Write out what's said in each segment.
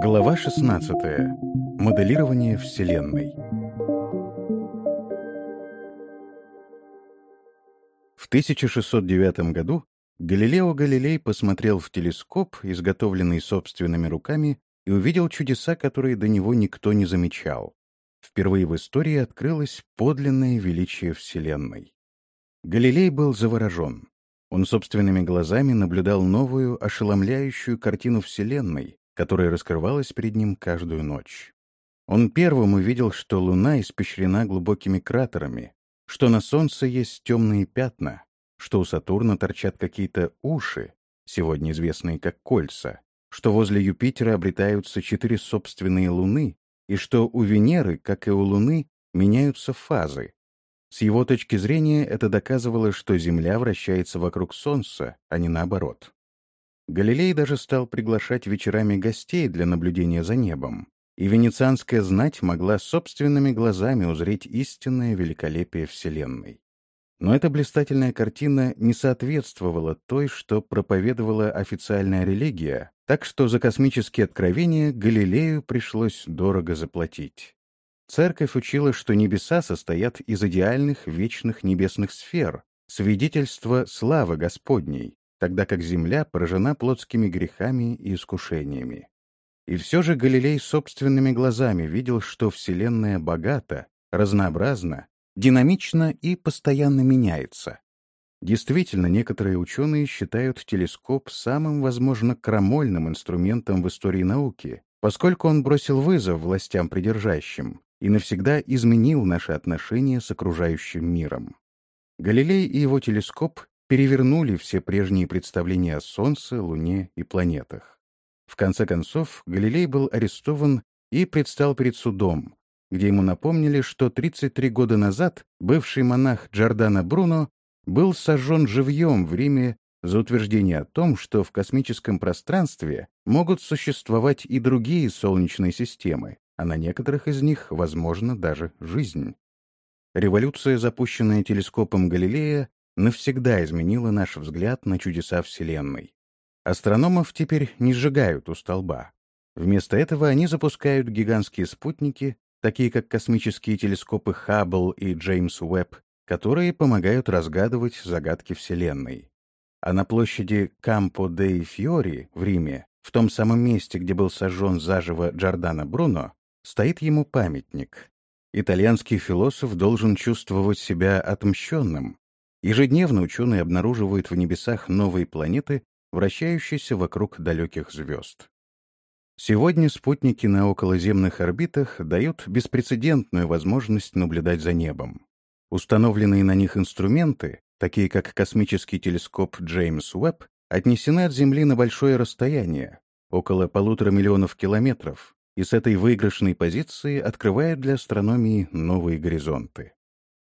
Глава 16. Моделирование Вселенной. В 1609 году Галилео Галилей посмотрел в телескоп, изготовленный собственными руками, и увидел чудеса, которые до него никто не замечал. Впервые в истории открылось подлинное величие Вселенной. Галилей был заворожен. Он собственными глазами наблюдал новую, ошеломляющую картину Вселенной, которая раскрывалась перед ним каждую ночь. Он первым увидел, что Луна испещрена глубокими кратерами, что на Солнце есть темные пятна, что у Сатурна торчат какие-то уши, сегодня известные как кольца, что возле Юпитера обретаются четыре собственные Луны, и что у Венеры, как и у Луны, меняются фазы, с его точки зрения это доказывало, что Земля вращается вокруг Солнца, а не наоборот. Галилей даже стал приглашать вечерами гостей для наблюдения за небом, и венецианская знать могла собственными глазами узреть истинное великолепие Вселенной. Но эта блистательная картина не соответствовала той, что проповедовала официальная религия, так что за космические откровения Галилею пришлось дорого заплатить. Церковь учила, что небеса состоят из идеальных вечных небесных сфер, свидетельство славы Господней, тогда как земля поражена плотскими грехами и искушениями. И все же Галилей собственными глазами видел, что Вселенная богата, разнообразна, динамична и постоянно меняется. Действительно, некоторые ученые считают телескоп самым, возможно, крамольным инструментом в истории науки, поскольку он бросил вызов властям придержащим, и навсегда изменил наши отношения с окружающим миром. Галилей и его телескоп перевернули все прежние представления о Солнце, Луне и планетах. В конце концов, Галилей был арестован и предстал перед судом, где ему напомнили, что 33 года назад бывший монах Джордано Бруно был сожжен живьем в Риме за утверждение о том, что в космическом пространстве могут существовать и другие солнечные системы, а на некоторых из них, возможно, даже жизнь. Революция, запущенная телескопом Галилея, навсегда изменила наш взгляд на чудеса Вселенной. Астрономов теперь не сжигают у столба. Вместо этого они запускают гигантские спутники, такие как космические телескопы Хаббл и Джеймс Уэбб, которые помогают разгадывать загадки Вселенной. А на площади Кампо дей Фьори в Риме, в том самом месте, где был сожжен заживо Джордано Бруно, стоит ему памятник. Итальянский философ должен чувствовать себя отмщенным. Ежедневно ученые обнаруживают в небесах новые планеты, вращающиеся вокруг далеких звезд. Сегодня спутники на околоземных орбитах дают беспрецедентную возможность наблюдать за небом. Установленные на них инструменты, такие как космический телескоп Джеймс Уэбб, отнесены от Земли на большое расстояние, около полутора миллионов километров, и с этой выигрышной позиции открывает для астрономии новые горизонты.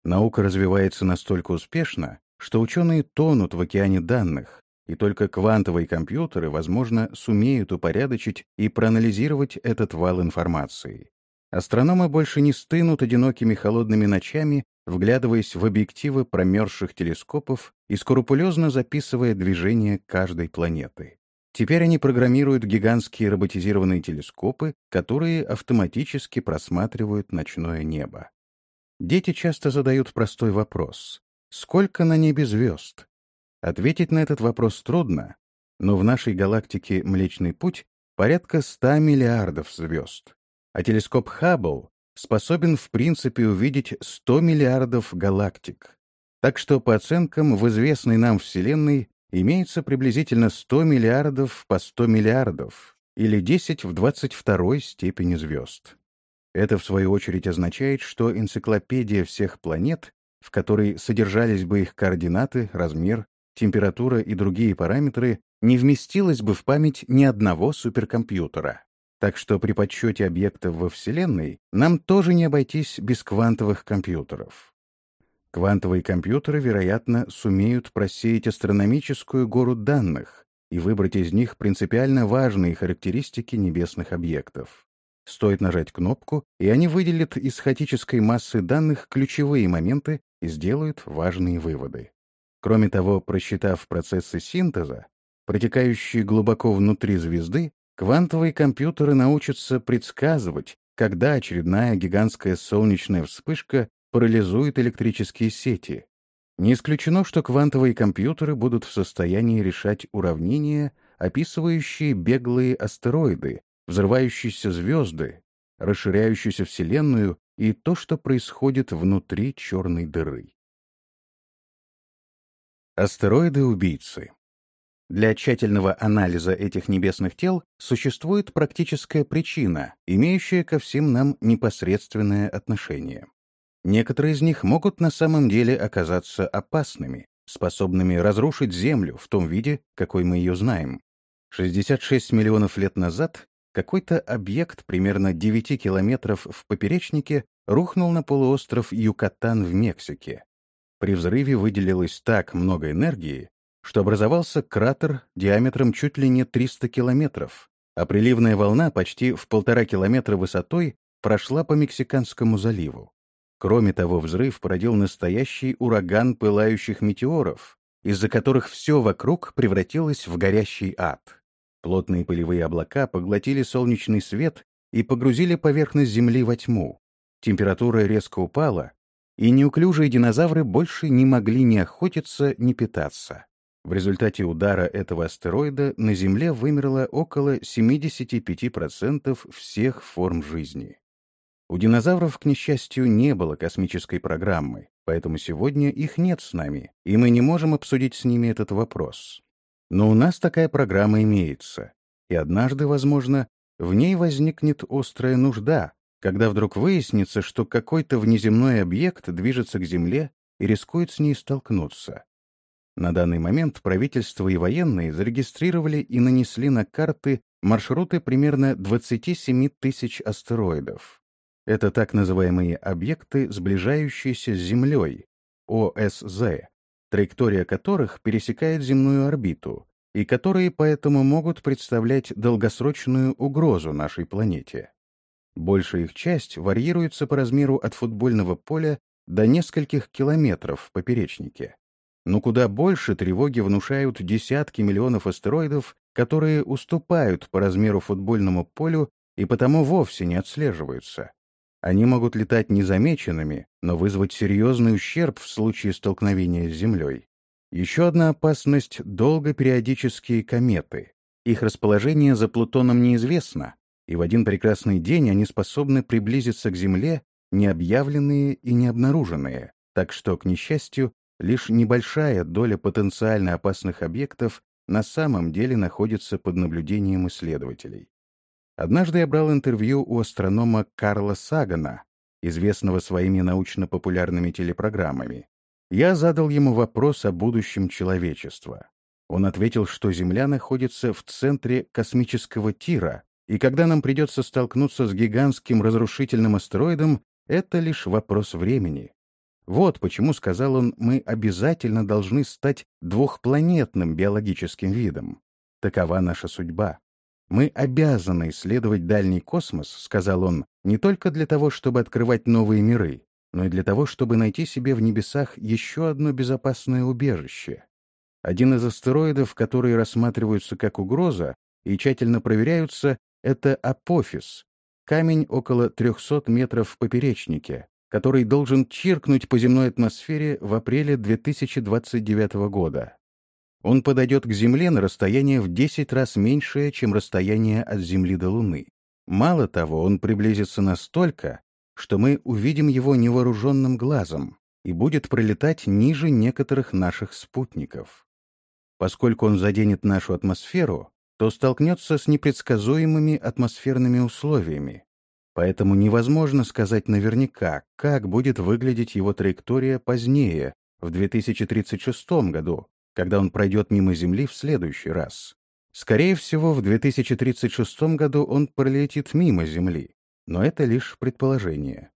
Наука развивается настолько успешно, что ученые тонут в океане данных, и только квантовые компьютеры, возможно, сумеют упорядочить и проанализировать этот вал информации. Астрономы больше не стынут одинокими холодными ночами, вглядываясь в объективы промерзших телескопов и скрупулезно записывая движение каждой планеты. Теперь они программируют гигантские роботизированные телескопы, которые автоматически просматривают ночное небо. Дети часто задают простой вопрос. Сколько на небе звезд? Ответить на этот вопрос трудно, но в нашей галактике Млечный Путь порядка 100 миллиардов звезд, а телескоп Хаббл способен в принципе увидеть 100 миллиардов галактик. Так что, по оценкам, в известной нам Вселенной имеется приблизительно 100 миллиардов по 100 миллиардов, или 10 в 22 степени звезд. Это, в свою очередь, означает, что энциклопедия всех планет, в которой содержались бы их координаты, размер, температура и другие параметры, не вместилась бы в память ни одного суперкомпьютера. Так что при подсчете объектов во Вселенной нам тоже не обойтись без квантовых компьютеров. Квантовые компьютеры, вероятно, сумеют просеять астрономическую гору данных и выбрать из них принципиально важные характеристики небесных объектов. Стоит нажать кнопку, и они выделят из хаотической массы данных ключевые моменты и сделают важные выводы. Кроме того, просчитав процессы синтеза, протекающие глубоко внутри звезды, Квантовые компьютеры научатся предсказывать, когда очередная гигантская солнечная вспышка парализует электрические сети. Не исключено, что квантовые компьютеры будут в состоянии решать уравнения, описывающие беглые астероиды, взрывающиеся звезды, расширяющуюся Вселенную и то, что происходит внутри черной дыры. Астероиды-убийцы для тщательного анализа этих небесных тел существует практическая причина, имеющая ко всем нам непосредственное отношение. Некоторые из них могут на самом деле оказаться опасными, способными разрушить Землю в том виде, какой мы ее знаем. 66 миллионов лет назад какой-то объект примерно 9 километров в поперечнике рухнул на полуостров Юкатан в Мексике. При взрыве выделилось так много энергии, что образовался кратер диаметром чуть ли не 300 километров, а приливная волна почти в полтора километра высотой прошла по Мексиканскому заливу. Кроме того, взрыв породил настоящий ураган пылающих метеоров, из-за которых все вокруг превратилось в горящий ад. Плотные пылевые облака поглотили солнечный свет и погрузили поверхность Земли во тьму. Температура резко упала, и неуклюжие динозавры больше не могли ни охотиться, ни питаться. В результате удара этого астероида на Земле вымерло около 75% всех форм жизни. У динозавров, к несчастью, не было космической программы, поэтому сегодня их нет с нами, и мы не можем обсудить с ними этот вопрос. Но у нас такая программа имеется, и однажды, возможно, в ней возникнет острая нужда, когда вдруг выяснится, что какой-то внеземной объект движется к Земле и рискует с ней столкнуться. На данный момент правительство и военные зарегистрировали и нанесли на карты маршруты примерно 27 тысяч астероидов. Это так называемые объекты, сближающиеся с Землей, ОСЗ, траектория которых пересекает земную орбиту, и которые поэтому могут представлять долгосрочную угрозу нашей планете. Большая их часть варьируется по размеру от футбольного поля до нескольких километров в поперечнике но куда больше тревоги внушают десятки миллионов астероидов, которые уступают по размеру футбольному полю и потому вовсе не отслеживаются. Они могут летать незамеченными, но вызвать серьезный ущерб в случае столкновения с Землей. Еще одна опасность — долгопериодические кометы. Их расположение за Плутоном неизвестно, и в один прекрасный день они способны приблизиться к Земле, необъявленные и необнаруженные, так что, к несчастью, Лишь небольшая доля потенциально опасных объектов на самом деле находится под наблюдением исследователей. Однажды я брал интервью у астронома Карла Сагана, известного своими научно-популярными телепрограммами. Я задал ему вопрос о будущем человечества. Он ответил, что Земля находится в центре космического тира, и когда нам придется столкнуться с гигантским разрушительным астероидом, это лишь вопрос времени. Вот почему, сказал он, мы обязательно должны стать двухпланетным биологическим видом. Такова наша судьба. Мы обязаны исследовать дальний космос, сказал он, не только для того, чтобы открывать новые миры, но и для того, чтобы найти себе в небесах еще одно безопасное убежище. Один из астероидов, которые рассматриваются как угроза и тщательно проверяются, это Апофис, камень около 300 метров в поперечнике, который должен чиркнуть по земной атмосфере в апреле 2029 года. Он подойдет к Земле на расстояние в 10 раз меньшее, чем расстояние от Земли до Луны. Мало того, он приблизится настолько, что мы увидим его невооруженным глазом и будет пролетать ниже некоторых наших спутников. Поскольку он заденет нашу атмосферу, то столкнется с непредсказуемыми атмосферными условиями, Поэтому невозможно сказать наверняка, как будет выглядеть его траектория позднее, в 2036 году, когда он пройдет мимо Земли в следующий раз. Скорее всего, в 2036 году он пролетит мимо Земли, но это лишь предположение.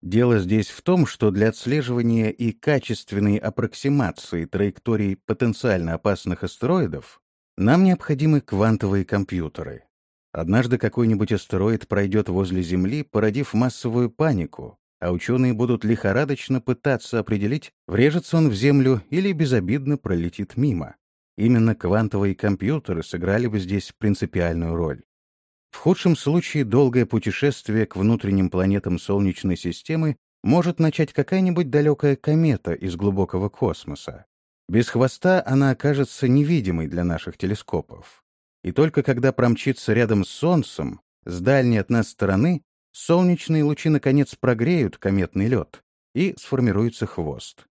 Дело здесь в том, что для отслеживания и качественной аппроксимации траекторий потенциально опасных астероидов нам необходимы квантовые компьютеры. Однажды какой-нибудь астероид пройдет возле Земли, породив массовую панику, а ученые будут лихорадочно пытаться определить, врежется он в Землю или безобидно пролетит мимо. Именно квантовые компьютеры сыграли бы здесь принципиальную роль. В худшем случае долгое путешествие к внутренним планетам Солнечной системы может начать какая-нибудь далекая комета из глубокого космоса. Без хвоста она окажется невидимой для наших телескопов. И только когда промчится рядом с Солнцем, с дальней от нас стороны, солнечные лучи наконец прогреют кометный лед, и сформируется хвост.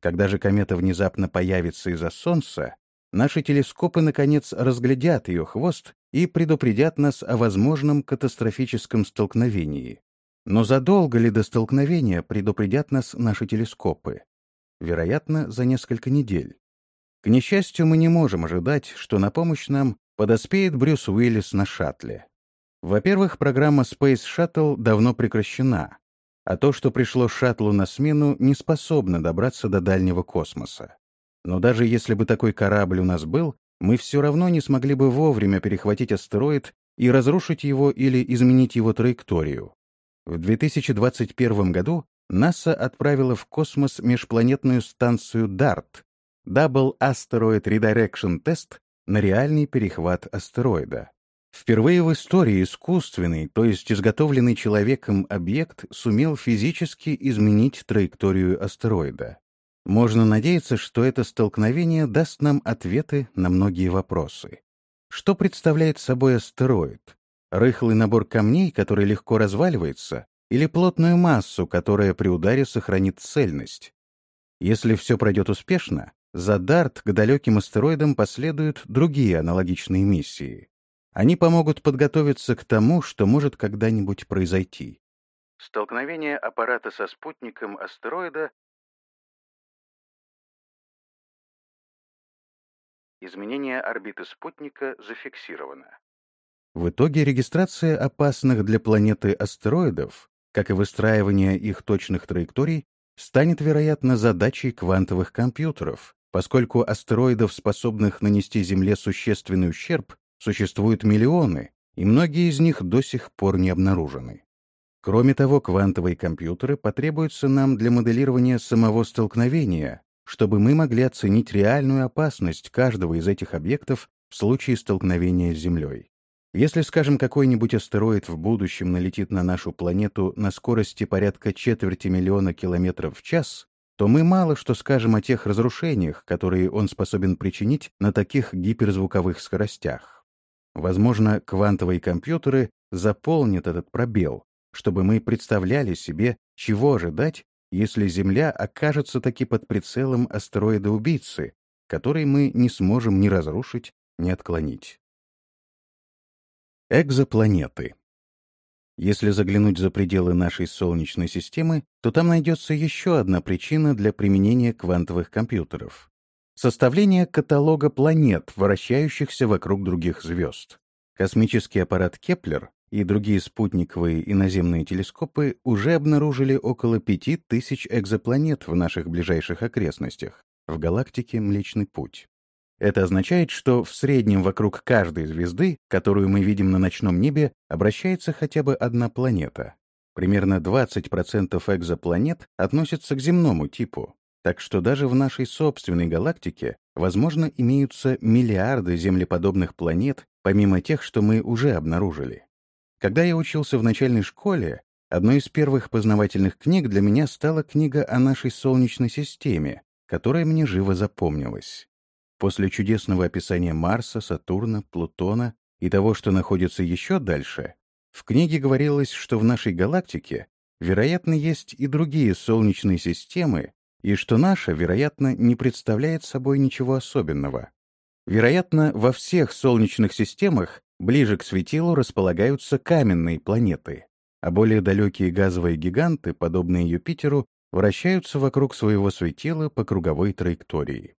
Когда же комета внезапно появится из-за Солнца, наши телескопы наконец разглядят ее хвост и предупредят нас о возможном катастрофическом столкновении. Но задолго ли до столкновения предупредят нас наши телескопы? вероятно, за несколько недель. К несчастью, мы не можем ожидать, что на помощь нам подоспеет Брюс Уиллис на шаттле. Во-первых, программа Space Shuttle давно прекращена, а то, что пришло шаттлу на смену, не способно добраться до дальнего космоса. Но даже если бы такой корабль у нас был, мы все равно не смогли бы вовремя перехватить астероид и разрушить его или изменить его траекторию. В 2021 году НАСА отправила в космос межпланетную станцию DART — Double Asteroid Redirection Test на реальный перехват астероида. Впервые в истории искусственный, то есть изготовленный человеком объект сумел физически изменить траекторию астероида. Можно надеяться, что это столкновение даст нам ответы на многие вопросы. Что представляет собой астероид? Рыхлый набор камней, который легко разваливается, или плотную массу, которая при ударе сохранит цельность. Если все пройдет успешно, за Дарт к далеким астероидам последуют другие аналогичные миссии. Они помогут подготовиться к тому, что может когда-нибудь произойти. Столкновение аппарата со спутником астероида Изменение орбиты спутника зафиксировано. В итоге регистрация опасных для планеты астероидов как и выстраивание их точных траекторий, станет, вероятно, задачей квантовых компьютеров, поскольку астероидов, способных нанести Земле существенный ущерб, существуют миллионы, и многие из них до сих пор не обнаружены. Кроме того, квантовые компьютеры потребуются нам для моделирования самого столкновения, чтобы мы могли оценить реальную опасность каждого из этих объектов в случае столкновения с Землей. Если, скажем, какой-нибудь астероид в будущем налетит на нашу планету на скорости порядка четверти миллиона километров в час, то мы мало что скажем о тех разрушениях, которые он способен причинить на таких гиперзвуковых скоростях. Возможно, квантовые компьютеры заполнят этот пробел, чтобы мы представляли себе, чего ожидать, если Земля окажется таки под прицелом астероида-убийцы, который мы не сможем ни разрушить, ни отклонить. Экзопланеты. Если заглянуть за пределы нашей Солнечной системы, то там найдется еще одна причина для применения квантовых компьютеров. Составление каталога планет, вращающихся вокруг других звезд. Космический аппарат Кеплер и другие спутниковые и наземные телескопы уже обнаружили около 5000 экзопланет в наших ближайших окрестностях, в галактике Млечный Путь. Это означает, что в среднем вокруг каждой звезды, которую мы видим на ночном небе, обращается хотя бы одна планета. Примерно 20% экзопланет относятся к земному типу, так что даже в нашей собственной галактике, возможно, имеются миллиарды землеподобных планет, помимо тех, что мы уже обнаружили. Когда я учился в начальной школе, одной из первых познавательных книг для меня стала книга о нашей Солнечной системе, которая мне живо запомнилась. После чудесного описания Марса, Сатурна, Плутона и того, что находится еще дальше, в книге говорилось, что в нашей галактике, вероятно, есть и другие солнечные системы, и что наша, вероятно, не представляет собой ничего особенного. Вероятно, во всех солнечных системах ближе к светилу располагаются каменные планеты, а более далекие газовые гиганты, подобные Юпитеру, вращаются вокруг своего светила по круговой траектории.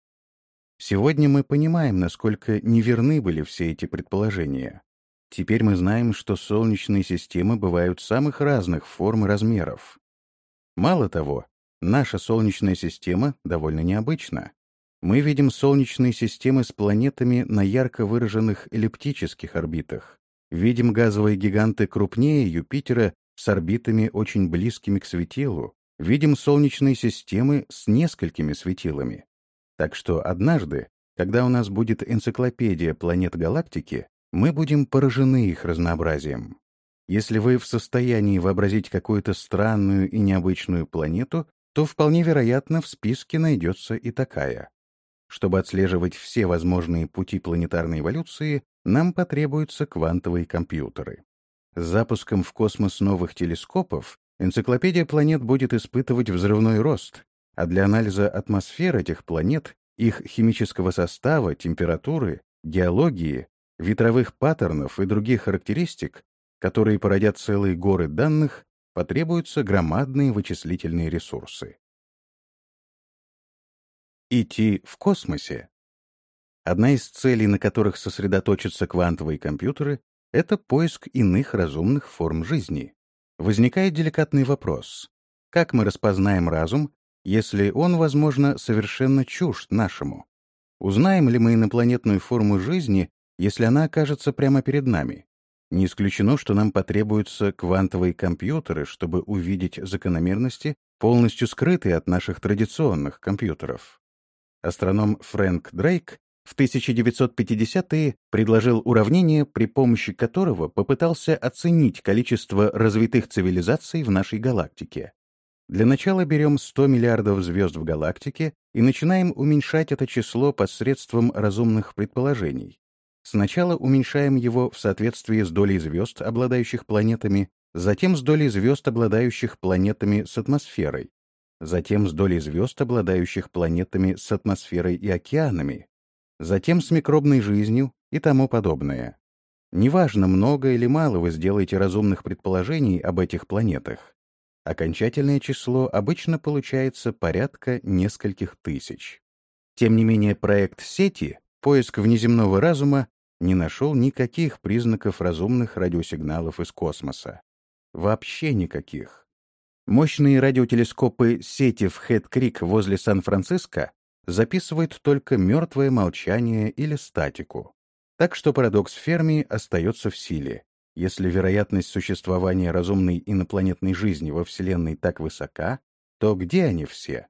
Сегодня мы понимаем, насколько неверны были все эти предположения. Теперь мы знаем, что солнечные системы бывают самых разных форм и размеров. Мало того, наша Солнечная система довольно необычна. Мы видим солнечные системы с планетами на ярко выраженных эллиптических орбитах. Видим газовые гиганты крупнее Юпитера с орбитами очень близкими к светилу. Видим солнечные системы с несколькими светилами. Так что однажды, когда у нас будет энциклопедия планет галактики, мы будем поражены их разнообразием. Если вы в состоянии вообразить какую-то странную и необычную планету, то вполне вероятно в списке найдется и такая. Чтобы отслеживать все возможные пути планетарной эволюции, нам потребуются квантовые компьютеры. С запуском в космос новых телескопов энциклопедия планет будет испытывать взрывной рост, а для анализа атмосфер этих планет, их химического состава, температуры, геологии, ветровых паттернов и других характеристик, которые породят целые горы данных, потребуются громадные вычислительные ресурсы. Идти в космосе. Одна из целей, на которых сосредоточатся квантовые компьютеры, это поиск иных разумных форм жизни. Возникает деликатный вопрос. Как мы распознаем разум, если он, возможно, совершенно чужд нашему? Узнаем ли мы инопланетную форму жизни, если она окажется прямо перед нами? Не исключено, что нам потребуются квантовые компьютеры, чтобы увидеть закономерности, полностью скрытые от наших традиционных компьютеров. Астроном Фрэнк Дрейк в 1950-е предложил уравнение, при помощи которого попытался оценить количество развитых цивилизаций в нашей галактике. Для начала берем 100 миллиардов звезд в галактике и начинаем уменьшать это число посредством разумных предположений. Сначала уменьшаем его в соответствии с долей звезд, обладающих планетами, затем с долей звезд, обладающих планетами с атмосферой, затем с долей звезд, обладающих планетами с атмосферой и океанами, затем с микробной жизнью и тому подобное. Неважно, много или мало вы сделаете разумных предположений об этих планетах. Окончательное число обычно получается порядка нескольких тысяч. Тем не менее, проект сети, поиск внеземного разума, не нашел никаких признаков разумных радиосигналов из космоса. Вообще никаких. Мощные радиотелескопы сети в Хэт-Крик возле Сан-Франциско записывают только мертвое молчание или статику. Так что парадокс Ферми остается в силе. Если вероятность существования разумной инопланетной жизни во Вселенной так высока, то где они все?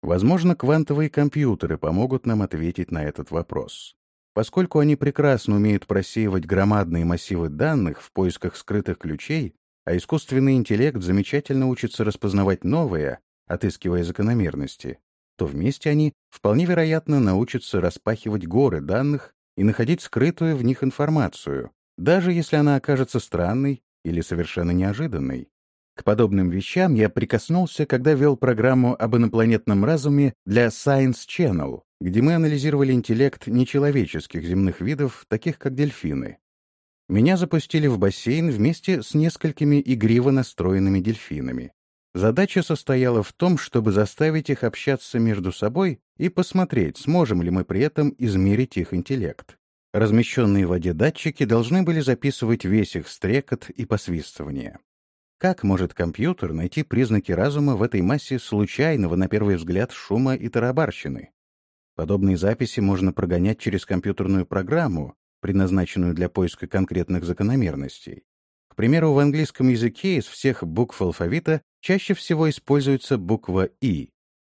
Возможно, квантовые компьютеры помогут нам ответить на этот вопрос. Поскольку они прекрасно умеют просеивать громадные массивы данных в поисках скрытых ключей, а искусственный интеллект замечательно учится распознавать новое, отыскивая закономерности, то вместе они вполне вероятно научатся распахивать горы данных и находить скрытую в них информацию, даже если она окажется странной или совершенно неожиданной. К подобным вещам я прикоснулся, когда вел программу об инопланетном разуме для Science Channel, где мы анализировали интеллект нечеловеческих земных видов, таких как дельфины. Меня запустили в бассейн вместе с несколькими игриво настроенными дельфинами. Задача состояла в том, чтобы заставить их общаться между собой и посмотреть, сможем ли мы при этом измерить их интеллект. Размещенные в воде датчики должны были записывать весь их стрекот и посвистывание. Как может компьютер найти признаки разума в этой массе случайного, на первый взгляд, шума и тарабарщины? Подобные записи можно прогонять через компьютерную программу, предназначенную для поиска конкретных закономерностей. К примеру, в английском языке из всех букв алфавита чаще всего используется буква «и».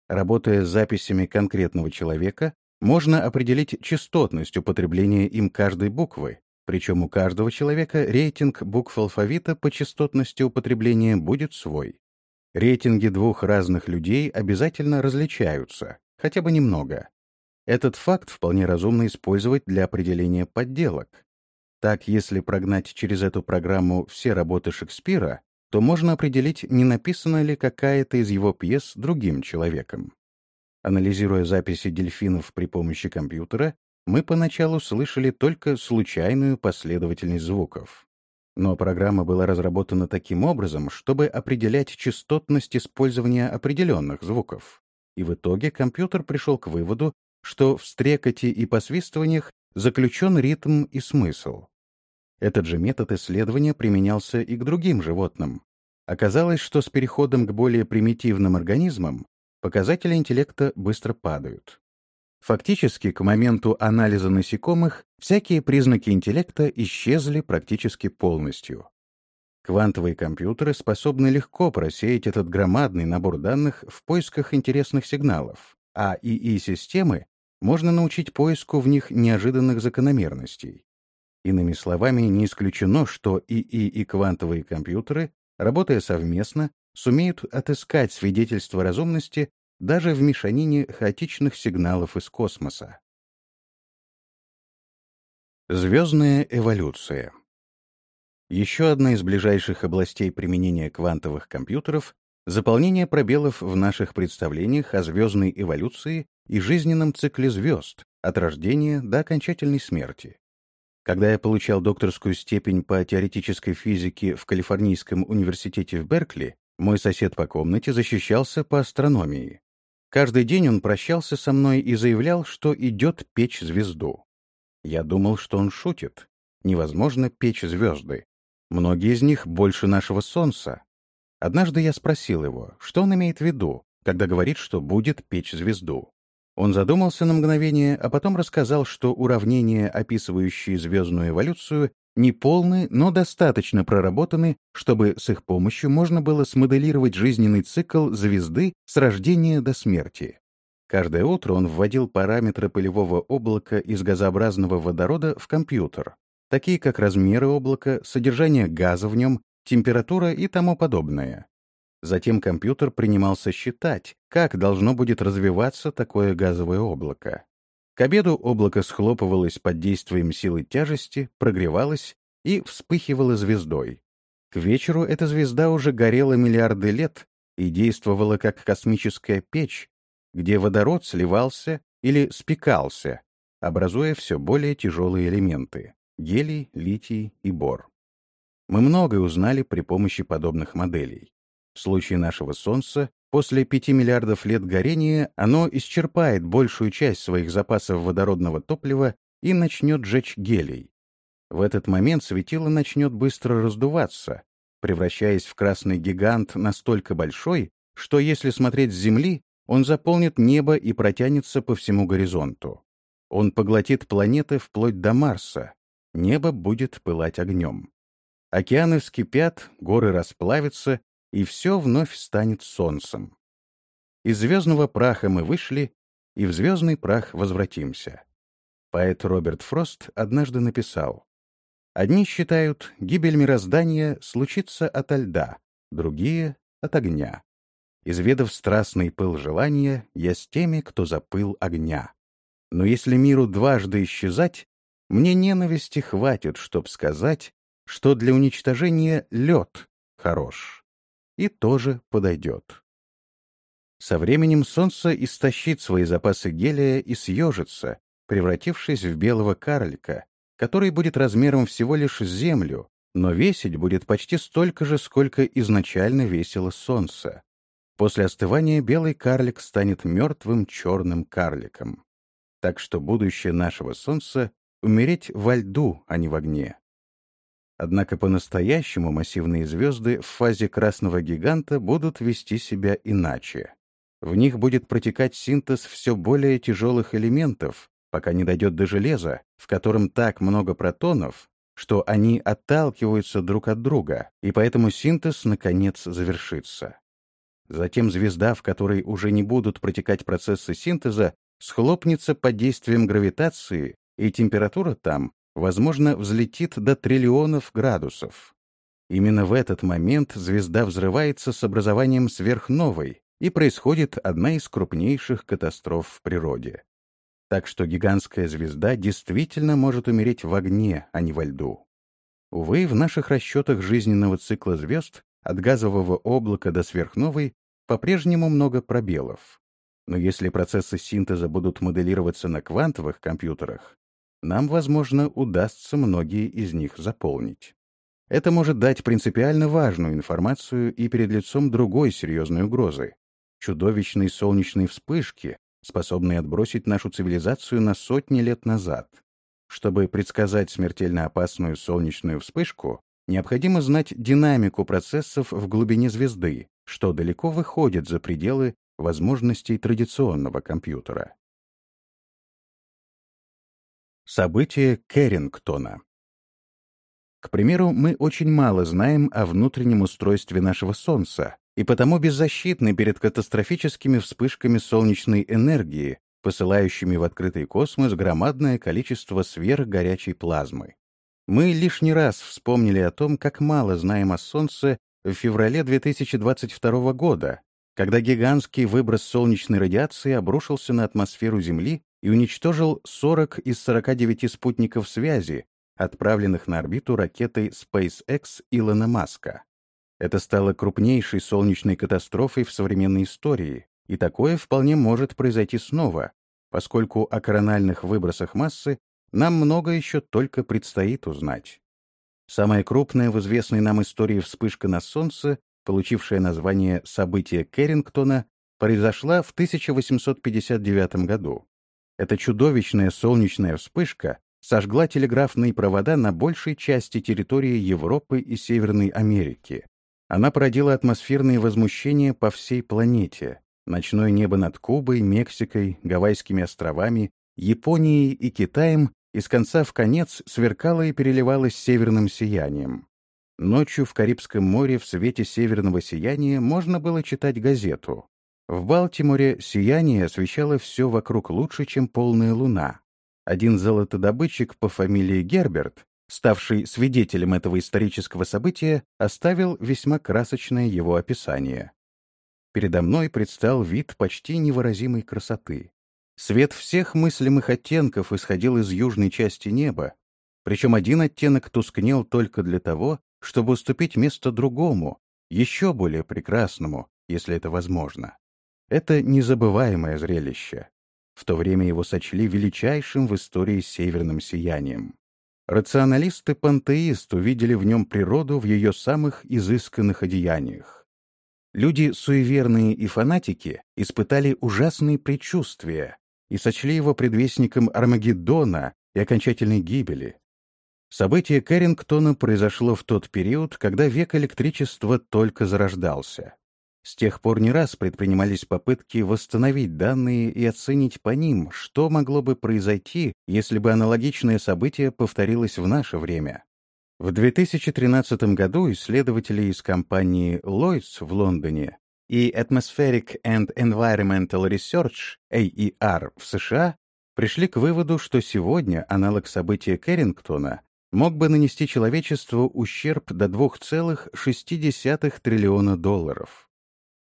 Работая с записями конкретного человека, можно определить частотность употребления им каждой буквы, причем у каждого человека рейтинг букв алфавита по частотности употребления будет свой. Рейтинги двух разных людей обязательно различаются, хотя бы немного. Этот факт вполне разумно использовать для определения подделок. Так, если прогнать через эту программу все работы Шекспира, то можно определить, не написана ли какая-то из его пьес другим человеком. Анализируя записи дельфинов при помощи компьютера, мы поначалу слышали только случайную последовательность звуков. Но программа была разработана таким образом, чтобы определять частотность использования определенных звуков. И в итоге компьютер пришел к выводу, что в стрекоте и посвистываниях заключен ритм и смысл. Этот же метод исследования применялся и к другим животным. Оказалось, что с переходом к более примитивным организмам показатели интеллекта быстро падают. Фактически, к моменту анализа насекомых всякие признаки интеллекта исчезли практически полностью. Квантовые компьютеры способны легко просеять этот громадный набор данных в поисках интересных сигналов, а ИИ-системы можно научить поиску в них неожиданных закономерностей. Иными словами, не исключено, что ИИ и квантовые компьютеры, работая совместно, сумеют отыскать свидетельства разумности даже в мешанине хаотичных сигналов из космоса. Звездная эволюция Еще одна из ближайших областей применения квантовых компьютеров — заполнение пробелов в наших представлениях о звездной эволюции и жизненном цикле звезд от рождения до окончательной смерти. Когда я получал докторскую степень по теоретической физике в Калифорнийском университете в Беркли, мой сосед по комнате защищался по астрономии. Каждый день он прощался со мной и заявлял, что идет печь звезду. Я думал, что он шутит. Невозможно печь звезды. Многие из них больше нашего Солнца. Однажды я спросил его, что он имеет в виду, когда говорит, что будет печь звезду. Он задумался на мгновение, а потом рассказал, что уравнения, описывающие звездную эволюцию, не полны, но достаточно проработаны, чтобы с их помощью можно было смоделировать жизненный цикл звезды с рождения до смерти. Каждое утро он вводил параметры пылевого облака из газообразного водорода в компьютер, такие как размеры облака, содержание газа в нем, температура и тому подобное. Затем компьютер принимался считать, как должно будет развиваться такое газовое облако. К обеду облако схлопывалось под действием силы тяжести, прогревалось и вспыхивало звездой. К вечеру эта звезда уже горела миллиарды лет и действовала как космическая печь, где водород сливался или спекался, образуя все более тяжелые элементы — гелий, литий и бор. Мы многое узнали при помощи подобных моделей. В случае нашего Солнца, после 5 миллиардов лет горения, оно исчерпает большую часть своих запасов водородного топлива и начнет жечь гелий. В этот момент светило начнет быстро раздуваться, превращаясь в красный гигант настолько большой, что если смотреть с Земли, он заполнит небо и протянется по всему горизонту. Он поглотит планеты вплоть до Марса. Небо будет пылать огнем. Океаны вскипят, горы расплавятся, и все вновь станет солнцем. Из звездного праха мы вышли, и в звездный прах возвратимся. Поэт Роберт Фрост однажды написал, «Одни считают, гибель мироздания случится ото льда, другие — от огня. Изведав страстный пыл желания, я с теми, кто запыл огня. Но если миру дважды исчезать, мне ненависти хватит, чтоб сказать, что для уничтожения лед хорош и тоже подойдет. Со временем Солнце истощит свои запасы гелия и съежится, превратившись в белого карлика, который будет размером всего лишь Землю, но весить будет почти столько же, сколько изначально весило Солнце. После остывания белый карлик станет мертвым черным карликом. Так что будущее нашего Солнца — умереть во льду, а не в огне. Однако по-настоящему массивные звезды в фазе красного гиганта будут вести себя иначе. В них будет протекать синтез все более тяжелых элементов, пока не дойдет до железа, в котором так много протонов, что они отталкиваются друг от друга, и поэтому синтез, наконец, завершится. Затем звезда, в которой уже не будут протекать процессы синтеза, схлопнется под действием гравитации, и температура там возможно, взлетит до триллионов градусов. Именно в этот момент звезда взрывается с образованием сверхновой, и происходит одна из крупнейших катастроф в природе. Так что гигантская звезда действительно может умереть в огне, а не во льду. Увы, в наших расчетах жизненного цикла звезд от газового облака до сверхновой по-прежнему много пробелов. Но если процессы синтеза будут моделироваться на квантовых компьютерах, нам, возможно, удастся многие из них заполнить. Это может дать принципиально важную информацию и перед лицом другой серьезной угрозы — чудовищной солнечной вспышки, способной отбросить нашу цивилизацию на сотни лет назад. Чтобы предсказать смертельно опасную солнечную вспышку, необходимо знать динамику процессов в глубине звезды, что далеко выходит за пределы возможностей традиционного компьютера. События Кэррингтона. К примеру, мы очень мало знаем о внутреннем устройстве нашего Солнца, и потому беззащитны перед катастрофическими вспышками солнечной энергии, посылающими в открытый космос громадное количество сверхгорячей плазмы. Мы лишний раз вспомнили о том, как мало знаем о Солнце в феврале 2022 года, когда гигантский выброс солнечной радиации обрушился на атмосферу Земли и уничтожил 40 из 49 спутников связи, отправленных на орбиту ракетой SpaceX Илона Маска. Это стало крупнейшей солнечной катастрофой в современной истории, и такое вполне может произойти снова, поскольку о корональных выбросах массы нам много еще только предстоит узнать. Самая крупная в известной нам истории вспышка на Солнце, получившая название «Событие Керрингтона», произошла в 1859 году. Эта чудовищная солнечная вспышка сожгла телеграфные провода на большей части территории Европы и Северной Америки. Она породила атмосферные возмущения по всей планете. Ночное небо над Кубой, Мексикой, Гавайскими островами, Японией и Китаем из конца в конец сверкало и переливалось северным сиянием. Ночью в Карибском море в свете северного сияния можно было читать газету. В Балтиморе сияние освещало все вокруг лучше, чем полная луна. Один золотодобытчик по фамилии Герберт, ставший свидетелем этого исторического события, оставил весьма красочное его описание. Передо мной предстал вид почти невыразимой красоты. Свет всех мыслимых оттенков исходил из южной части неба, причем один оттенок тускнел только для того, чтобы уступить место другому, еще более прекрасному, если это возможно. Это незабываемое зрелище. В то время его сочли величайшим в истории северным сиянием. Рационалисты-пантеисты увидели в нем природу в ее самых изысканных одеяниях. Люди суеверные и фанатики испытали ужасные предчувствия и сочли его предвестником Армагеддона и окончательной гибели. Событие Кэррингтона произошло в тот период, когда век электричества только зарождался. С тех пор не раз предпринимались попытки восстановить данные и оценить по ним, что могло бы произойти, если бы аналогичное событие повторилось в наше время. В 2013 году исследователи из компании Lloyds в Лондоне и Atmospheric and Environmental Research AER в США пришли к выводу, что сегодня аналог события Кэррингтона мог бы нанести человечеству ущерб до 2,6 триллиона долларов.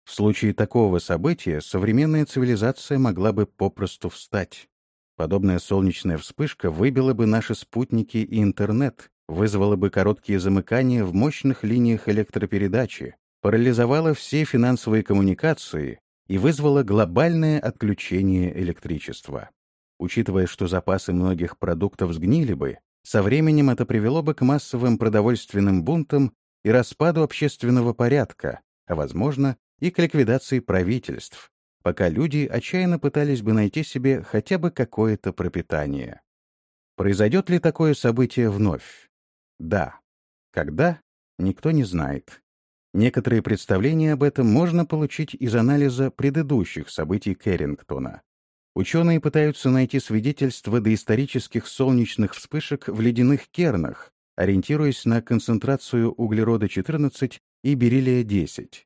В случае такого события современная цивилизация могла бы попросту встать. Подобная солнечная вспышка выбила бы наши спутники и интернет, вызвала бы короткие замыкания в мощных линиях электропередачи, парализовала все финансовые коммуникации и вызвала глобальное отключение электричества. Учитывая, что запасы многих продуктов сгнили бы, со временем это привело бы к массовым продовольственным бунтам и распаду общественного порядка, а, возможно, и к ликвидации правительств, пока люди отчаянно пытались бы найти себе хотя бы какое-то пропитание. Произойдет ли такое событие вновь? Да. Когда? Никто не знает. Некоторые представления об этом можно получить из анализа предыдущих событий Керрингтона. Ученые пытаются найти свидетельства доисторических солнечных вспышек в ледяных кернах, ориентируясь на концентрацию углерода-14 и бериллия-10.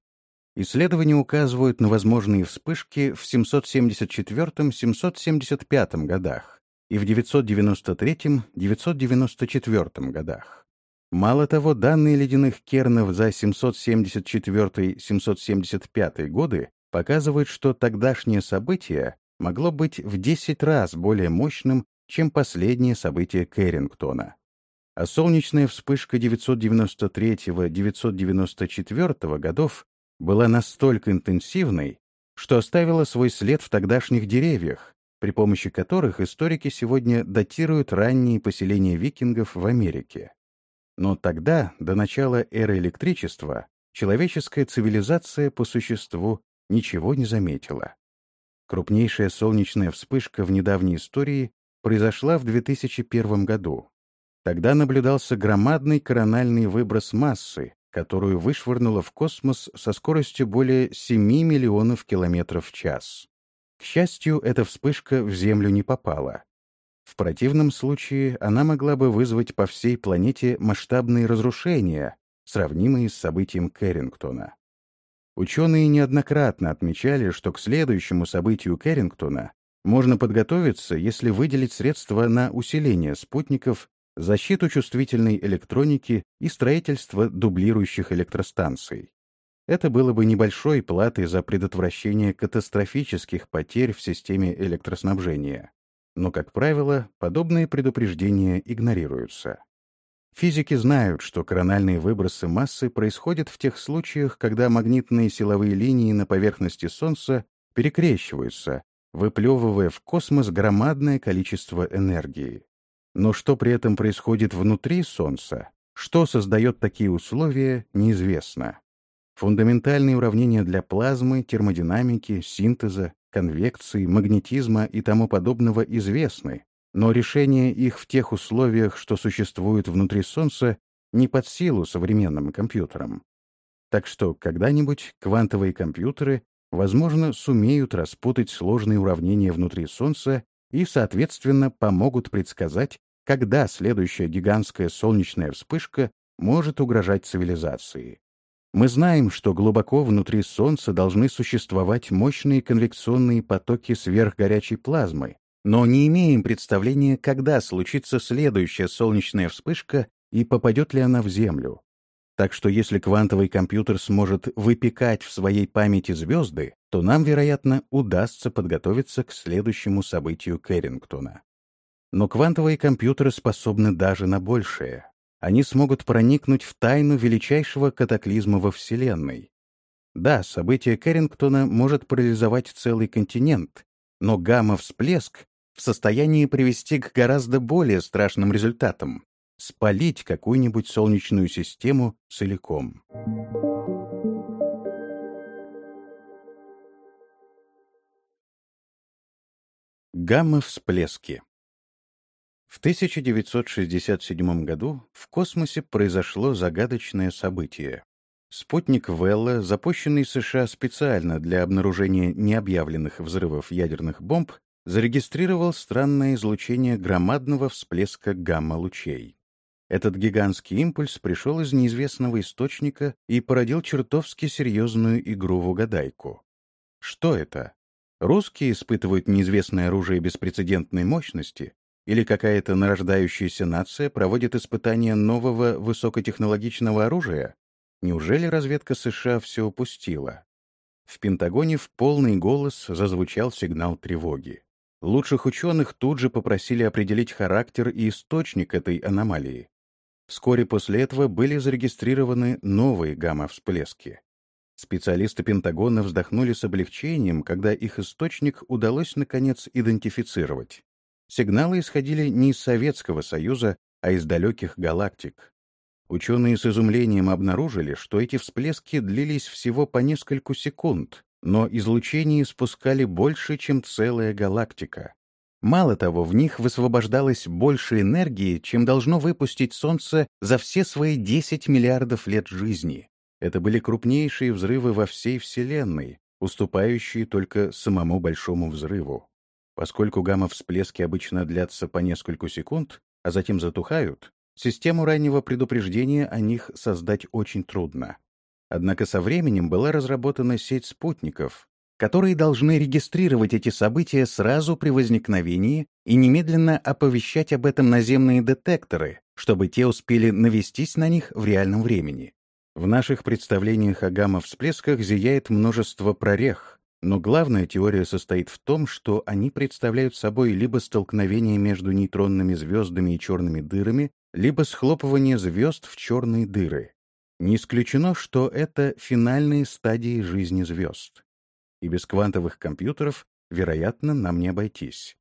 Исследования указывают на возможные вспышки в 774-775 годах и в 993-994 годах. Мало того, данные ледяных кернов за 774-775 годы показывают, что тогдашнее событие могло быть в 10 раз более мощным, чем последнее событие Кэррингтона. А солнечная вспышка 993-994 годов была настолько интенсивной, что оставила свой след в тогдашних деревьях, при помощи которых историки сегодня датируют ранние поселения викингов в Америке. Но тогда, до начала эры электричества, человеческая цивилизация по существу ничего не заметила. Крупнейшая солнечная вспышка в недавней истории произошла в 2001 году. Тогда наблюдался громадный корональный выброс массы, которую вышвырнуло в космос со скоростью более 7 миллионов километров в час. К счастью, эта вспышка в Землю не попала. В противном случае она могла бы вызвать по всей планете масштабные разрушения, сравнимые с событием Кэррингтона. Ученые неоднократно отмечали, что к следующему событию Кэррингтона можно подготовиться, если выделить средства на усиление спутников защиту чувствительной электроники и строительство дублирующих электростанций. Это было бы небольшой платой за предотвращение катастрофических потерь в системе электроснабжения. Но, как правило, подобные предупреждения игнорируются. Физики знают, что корональные выбросы массы происходят в тех случаях, когда магнитные силовые линии на поверхности Солнца перекрещиваются, выплевывая в космос громадное количество энергии. Но что при этом происходит внутри Солнца, что создает такие условия, неизвестно. Фундаментальные уравнения для плазмы, термодинамики, синтеза, конвекции, магнетизма и тому подобного известны, но решение их в тех условиях, что существуют внутри Солнца, не под силу современным компьютерам. Так что когда-нибудь квантовые компьютеры, возможно, сумеют распутать сложные уравнения внутри Солнца и, соответственно, помогут предсказать, когда следующая гигантская солнечная вспышка может угрожать цивилизации. Мы знаем, что глубоко внутри Солнца должны существовать мощные конвекционные потоки сверхгорячей плазмы, но не имеем представления, когда случится следующая солнечная вспышка и попадет ли она в Землю. Так что если квантовый компьютер сможет выпекать в своей памяти звезды, то нам, вероятно, удастся подготовиться к следующему событию Кэррингтона. Но квантовые компьютеры способны даже на большее они смогут проникнуть в тайну величайшего катаклизма во Вселенной. Да, событие Кэррингтона может парализовать целый континент, но гамма-всплеск в состоянии привести к гораздо более страшным результатам — спалить какую-нибудь солнечную систему целиком. Гамма-всплески в 1967 году в космосе произошло загадочное событие. Спутник Велла, запущенный США специально для обнаружения необъявленных взрывов ядерных бомб, зарегистрировал странное излучение громадного всплеска гамма-лучей. Этот гигантский импульс пришел из неизвестного источника и породил чертовски серьезную игру в угадайку. Что это? Русские испытывают неизвестное оружие беспрецедентной мощности, или какая-то нарождающаяся нация проводит испытания нового высокотехнологичного оружия? Неужели разведка США все упустила? В Пентагоне в полный голос зазвучал сигнал тревоги. Лучших ученых тут же попросили определить характер и источник этой аномалии. Вскоре после этого были зарегистрированы новые гамма-всплески. Специалисты Пентагона вздохнули с облегчением, когда их источник удалось наконец идентифицировать. Сигналы исходили не из Советского Союза, а из далеких галактик. Ученые с изумлением обнаружили, что эти всплески длились всего по нескольку секунд, но излучение испускали больше, чем целая галактика. Мало того, в них высвобождалось больше энергии, чем должно выпустить Солнце за все свои 10 миллиардов лет жизни. Это были крупнейшие взрывы во всей Вселенной, уступающие только самому Большому взрыву. Поскольку гамма-всплески обычно длятся по несколько секунд, а затем затухают, систему раннего предупреждения о них создать очень трудно. Однако со временем была разработана сеть спутников, которые должны регистрировать эти события сразу при возникновении и немедленно оповещать об этом наземные детекторы, чтобы те успели навестись на них в реальном времени. В наших представлениях о гамма-всплесках зияет множество прорех, но главная теория состоит в том, что они представляют собой либо столкновение между нейтронными звездами и черными дырами, либо схлопывание звезд в черные дыры. Не исключено, что это финальные стадии жизни звезд. И без квантовых компьютеров, вероятно, нам не обойтись.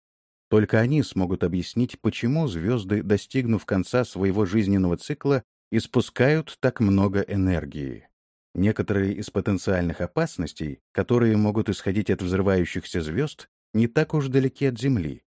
Только они смогут объяснить, почему звезды, достигнув конца своего жизненного цикла, испускают так много энергии. Некоторые из потенциальных опасностей, которые могут исходить от взрывающихся звезд, не так уж далеки от Земли.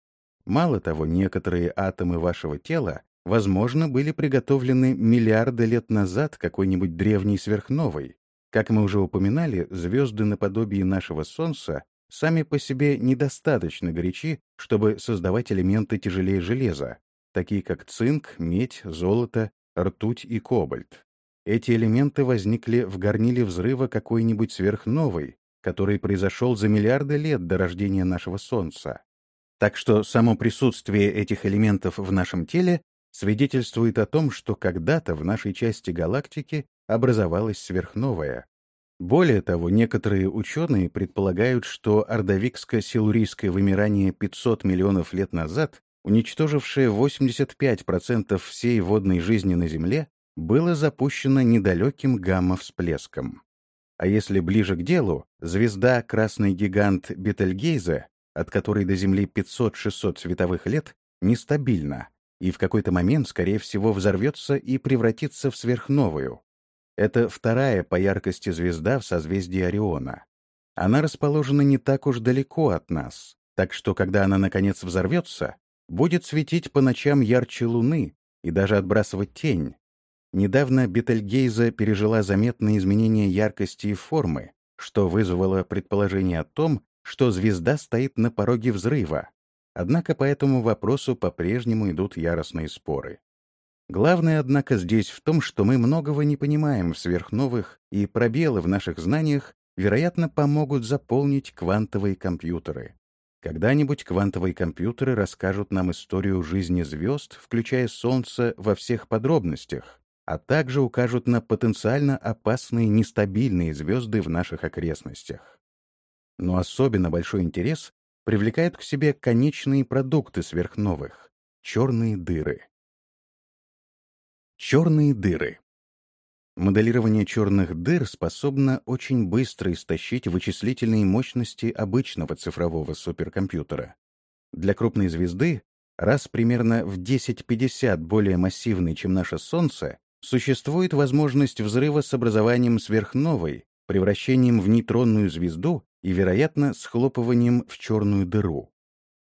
Мало того, некоторые атомы вашего тела, возможно, были приготовлены миллиарды лет назад какой-нибудь древней сверхновой. Как мы уже упоминали, звезды наподобие нашего Солнца сами по себе недостаточно горячи, чтобы создавать элементы тяжелее железа, такие как цинк, медь, золото, ртуть и кобальт. Эти элементы возникли в горниле взрыва какой-нибудь сверхновой, который произошел за миллиарды лет до рождения нашего Солнца. Так что само присутствие этих элементов в нашем теле свидетельствует о том, что когда-то в нашей части галактики образовалась сверхновая. Более того, некоторые ученые предполагают, что ордовикско-силурийское вымирание 500 миллионов лет назад, уничтожившее 85% всей водной жизни на Земле, было запущено недалеким гамма-всплеском. А если ближе к делу, звезда «Красный гигант» Бетельгейза, от которой до Земли 500-600 световых лет, нестабильна и в какой-то момент, скорее всего, взорвется и превратится в сверхновую. Это вторая по яркости звезда в созвездии Ориона. Она расположена не так уж далеко от нас, так что, когда она, наконец, взорвется, будет светить по ночам ярче Луны и даже отбрасывать тень, Недавно Бетельгейза пережила заметные изменения яркости и формы, что вызвало предположение о том, что звезда стоит на пороге взрыва. Однако по этому вопросу по-прежнему идут яростные споры. Главное, однако, здесь в том, что мы многого не понимаем в сверхновых, и пробелы в наших знаниях, вероятно, помогут заполнить квантовые компьютеры. Когда-нибудь квантовые компьютеры расскажут нам историю жизни звезд, включая Солнце во всех подробностях, а также укажут на потенциально опасные нестабильные звезды в наших окрестностях. Но особенно большой интерес привлекают к себе конечные продукты сверхновых — черные дыры. Черные дыры. Моделирование черных дыр способно очень быстро истощить вычислительные мощности обычного цифрового суперкомпьютера. Для крупной звезды, раз примерно в 10-50 более массивной, чем наше Солнце, Существует возможность взрыва с образованием сверхновой, превращением в нейтронную звезду и, вероятно, схлопыванием в черную дыру.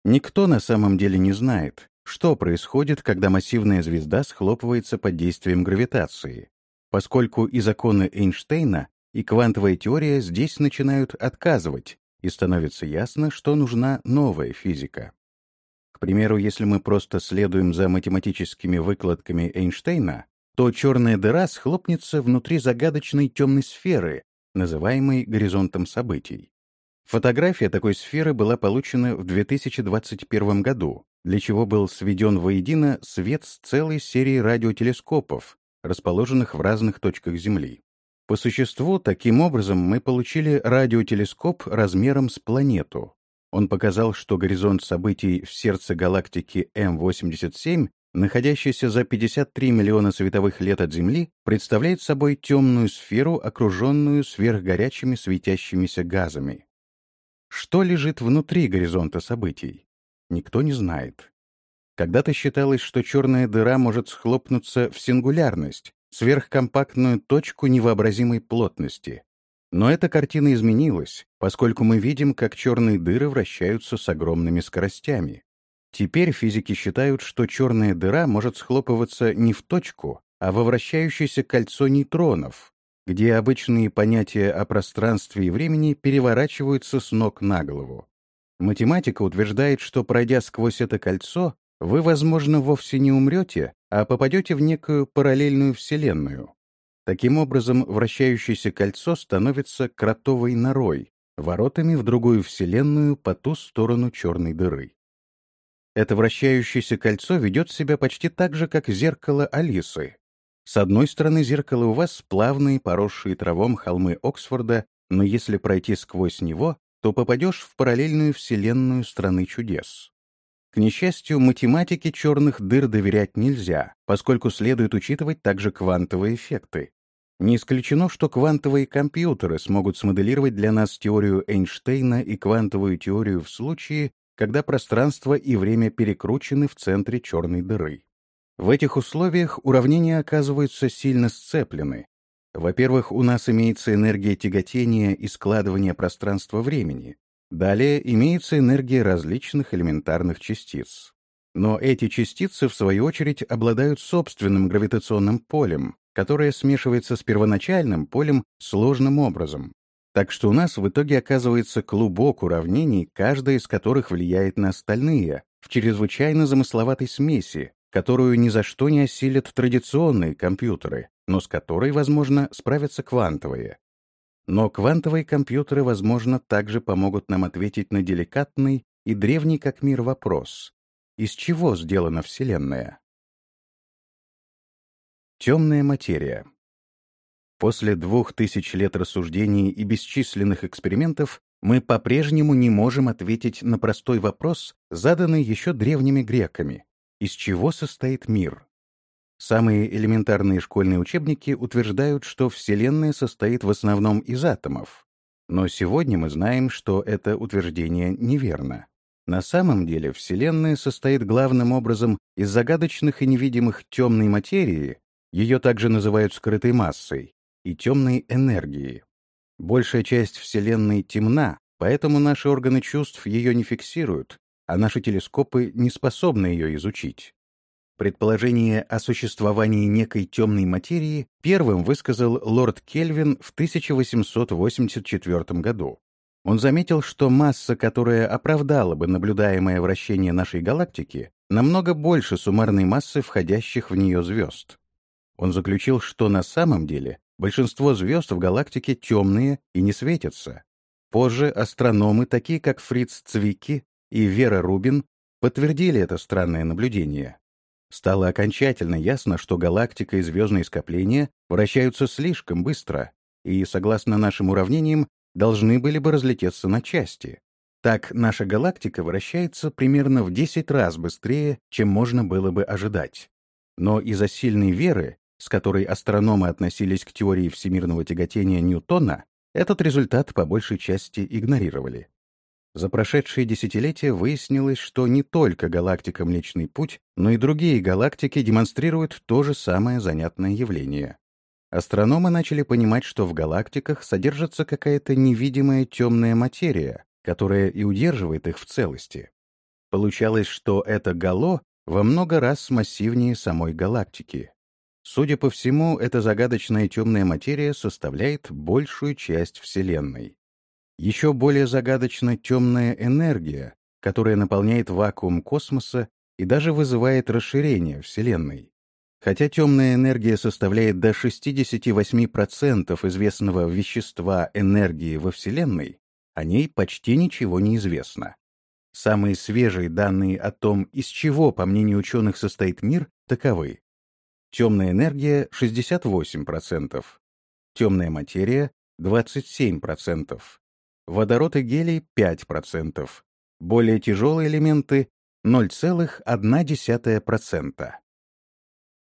Никто на самом деле не знает, что происходит, когда массивная звезда схлопывается под действием гравитации, поскольку и законы Эйнштейна, и квантовая теория здесь начинают отказывать, и становится ясно, что нужна новая физика. К примеру, если мы просто следуем за математическими выкладками Эйнштейна, то черная дыра схлопнется внутри загадочной темной сферы, называемой горизонтом событий. Фотография такой сферы была получена в 2021 году, для чего был сведен воедино свет с целой серии радиотелескопов, расположенных в разных точках Земли. По существу, таким образом, мы получили радиотелескоп размером с планету. Он показал, что горизонт событий в сердце галактики М87 находящийся за 53 миллиона световых лет от Земли, представляет собой темную сферу, окруженную сверхгорячими светящимися газами. Что лежит внутри горизонта событий? Никто не знает. Когда-то считалось, что черная дыра может схлопнуться в сингулярность, сверхкомпактную точку невообразимой плотности. Но эта картина изменилась, поскольку мы видим, как черные дыры вращаются с огромными скоростями. Теперь физики считают, что черная дыра может схлопываться не в точку, а во вращающееся кольцо нейтронов, где обычные понятия о пространстве и времени переворачиваются с ног на голову. Математика утверждает, что пройдя сквозь это кольцо, вы, возможно, вовсе не умрете, а попадете в некую параллельную вселенную. Таким образом, вращающееся кольцо становится кротовой норой, воротами в другую вселенную по ту сторону черной дыры. Это вращающееся кольцо ведет себя почти так же, как зеркало Алисы. С одной стороны зеркала у вас плавные, поросшие травом холмы Оксфорда, но если пройти сквозь него, то попадешь в параллельную вселенную страны чудес. К несчастью, математике черных дыр доверять нельзя, поскольку следует учитывать также квантовые эффекты. Не исключено, что квантовые компьютеры смогут смоделировать для нас теорию Эйнштейна и квантовую теорию в случае, когда пространство и время перекручены в центре черной дыры. В этих условиях уравнения оказываются сильно сцеплены. Во-первых, у нас имеется энергия тяготения и складывания пространства-времени. Далее имеется энергия различных элементарных частиц. Но эти частицы, в свою очередь, обладают собственным гравитационным полем, которое смешивается с первоначальным полем сложным образом, так что у нас в итоге оказывается клубок уравнений, каждая из которых влияет на остальные, в чрезвычайно замысловатой смеси, которую ни за что не осилят традиционные компьютеры, но с которой, возможно, справятся квантовые. Но квантовые компьютеры, возможно, также помогут нам ответить на деликатный и древний как мир вопрос. Из чего сделана Вселенная? Темная материя. После двух тысяч лет рассуждений и бесчисленных экспериментов мы по-прежнему не можем ответить на простой вопрос, заданный еще древними греками. Из чего состоит мир? Самые элементарные школьные учебники утверждают, что Вселенная состоит в основном из атомов. Но сегодня мы знаем, что это утверждение неверно. На самом деле Вселенная состоит главным образом из загадочных и невидимых темной материи, ее также называют скрытой массой, и темной энергии. Большая часть Вселенной темна, поэтому наши органы чувств ее не фиксируют, а наши телескопы не способны ее изучить. Предположение о существовании некой темной материи первым высказал лорд Кельвин в 1884 году. Он заметил, что масса, которая оправдала бы наблюдаемое вращение нашей галактики, намного больше суммарной массы входящих в нее звезд. Он заключил, что на самом деле большинство звезд в галактике темные и не светятся. Позже астрономы, такие как Фриц Цвики и Вера Рубин, подтвердили это странное наблюдение. Стало окончательно ясно, что галактика и звездные скопления вращаются слишком быстро и, согласно нашим уравнениям, должны были бы разлететься на части. Так, наша галактика вращается примерно в 10 раз быстрее, чем можно было бы ожидать. Но из-за сильной веры, с которой астрономы относились к теории всемирного тяготения Ньютона, этот результат по большей части игнорировали. За прошедшие десятилетия выяснилось, что не только галактика Млечный Путь, но и другие галактики демонстрируют то же самое занятное явление. Астрономы начали понимать, что в галактиках содержится какая-то невидимая темная материя, которая и удерживает их в целости. Получалось, что это гало во много раз массивнее самой галактики. Судя по всему, эта загадочная темная материя составляет большую часть Вселенной. Еще более загадочна темная энергия, которая наполняет вакуум космоса и даже вызывает расширение Вселенной. Хотя темная энергия составляет до 68% известного вещества энергии во Вселенной, о ней почти ничего не известно. Самые свежие данные о том, из чего, по мнению ученых, состоит мир, таковы. Темная энергия — 68%, темная материя — 27%, водород и гелий 5%, более тяжелые элементы 0,1%.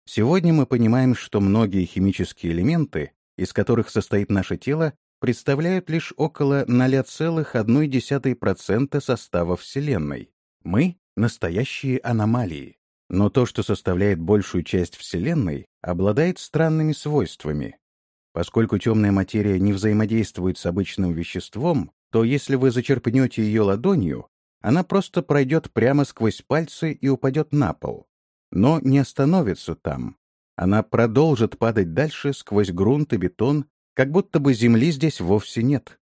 Сегодня мы понимаем, что многие химические элементы, из которых состоит наше тело, представляют лишь около 0,1% состава Вселенной. Мы — настоящие аномалии. Но то, что составляет большую часть Вселенной, обладает странными свойствами. Поскольку темная материя не взаимодействует с обычным веществом, то если вы зачерпнете ее ладонью, она просто пройдет прямо сквозь пальцы и упадет на пол. Но не остановится там. Она продолжит падать дальше сквозь грунт и бетон, как будто бы земли здесь вовсе нет.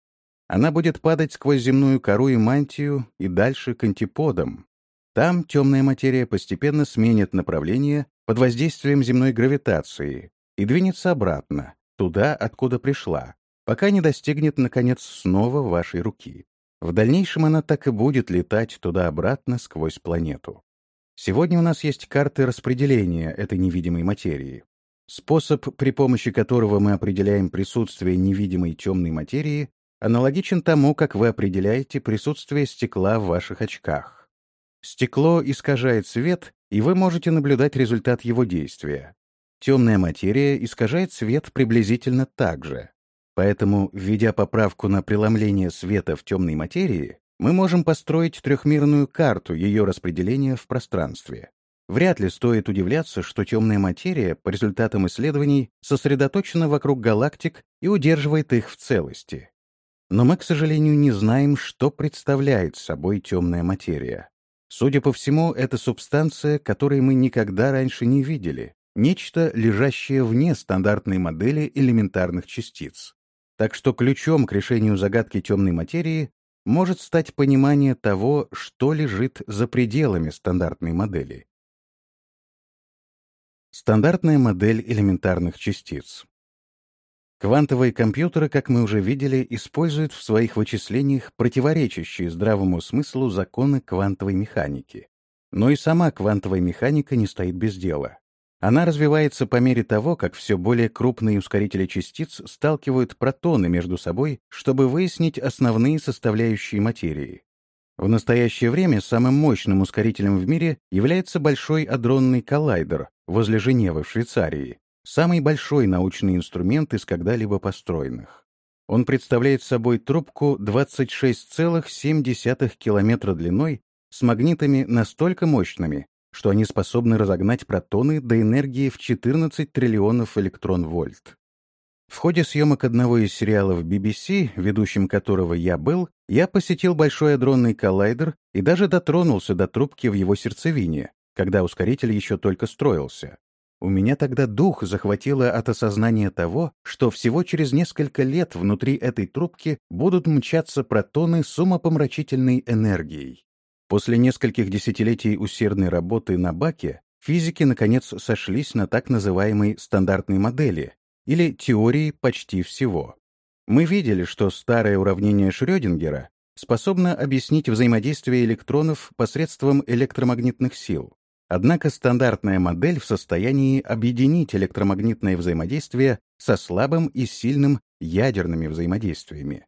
Она будет падать сквозь земную кору и мантию и дальше к антиподам. Там темная материя постепенно сменит направление под воздействием земной гравитации и двинется обратно, туда, откуда пришла, пока не достигнет, наконец, снова вашей руки. В дальнейшем она так и будет летать туда-обратно сквозь планету. Сегодня у нас есть карты распределения этой невидимой материи. Способ, при помощи которого мы определяем присутствие невидимой темной материи, аналогичен тому, как вы определяете присутствие стекла в ваших очках. Стекло искажает свет, и вы можете наблюдать результат его действия. Темная материя искажает свет приблизительно так же. Поэтому, введя поправку на преломление света в темной материи, мы можем построить трехмерную карту ее распределения в пространстве. Вряд ли стоит удивляться, что темная материя, по результатам исследований, сосредоточена вокруг галактик и удерживает их в целости. Но мы, к сожалению, не знаем, что представляет собой темная материя. Судя по всему, это субстанция, которой мы никогда раньше не видели, нечто, лежащее вне стандартной модели элементарных частиц. Так что ключом к решению загадки темной материи может стать понимание того, что лежит за пределами стандартной модели. Стандартная модель элементарных частиц. Квантовые компьютеры, как мы уже видели, используют в своих вычислениях противоречащие здравому смыслу законы квантовой механики. Но и сама квантовая механика не стоит без дела. Она развивается по мере того, как все более крупные ускорители частиц сталкивают протоны между собой, чтобы выяснить основные составляющие материи. В настоящее время самым мощным ускорителем в мире является Большой адронный коллайдер возле Женевы в Швейцарии, самый большой научный инструмент из когда-либо построенных. Он представляет собой трубку 26,7 километра длиной с магнитами настолько мощными, что они способны разогнать протоны до энергии в 14 триллионов электрон-вольт. В ходе съемок одного из сериалов BBC, ведущим которого я был, я посетил Большой адронный коллайдер и даже дотронулся до трубки в его сердцевине, когда ускоритель еще только строился. У меня тогда дух захватило от осознания того, что всего через несколько лет внутри этой трубки будут мчаться протоны с умопомрачительной энергией. После нескольких десятилетий усердной работы на баке физики, наконец, сошлись на так называемой стандартной модели, или теории почти всего. Мы видели, что старое уравнение Шрёдингера способно объяснить взаимодействие электронов посредством электромагнитных сил. Однако стандартная модель в состоянии объединить электромагнитное взаимодействие со слабым и сильным ядерными взаимодействиями.